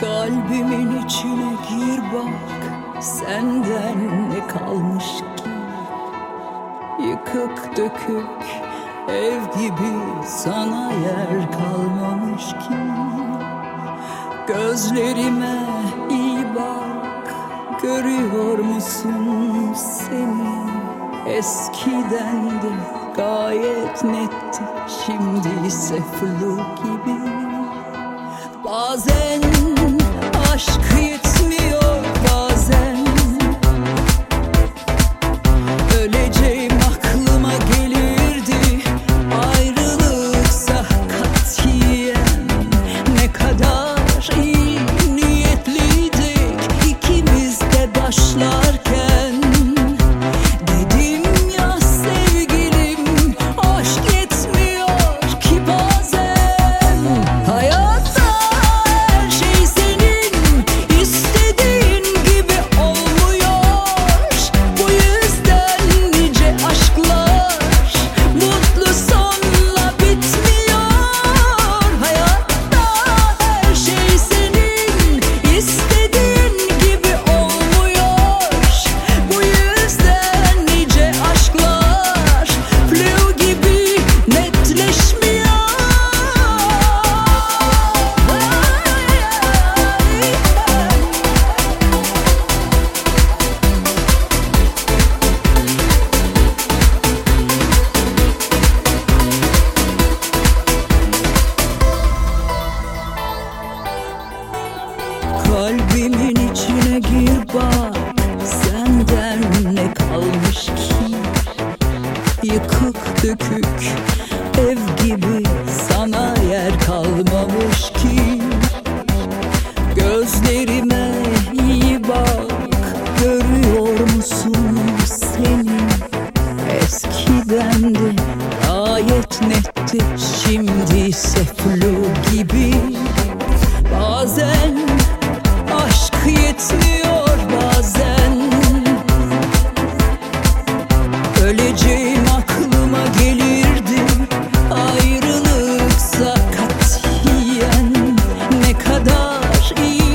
Kalbimin içine gir bak Senden ne kalmış ki? Yıkık dökük ev gibi Sana yer kalmamış ki. Gözlerime iyi bak Görüyor musun seni? Eskiden de gayet netti Şimdi ise flu gibi Kalbimin içine gir bak Senden ne kalmış ki? Yıkık dökük ev gibi Sana yer kalmamış ki she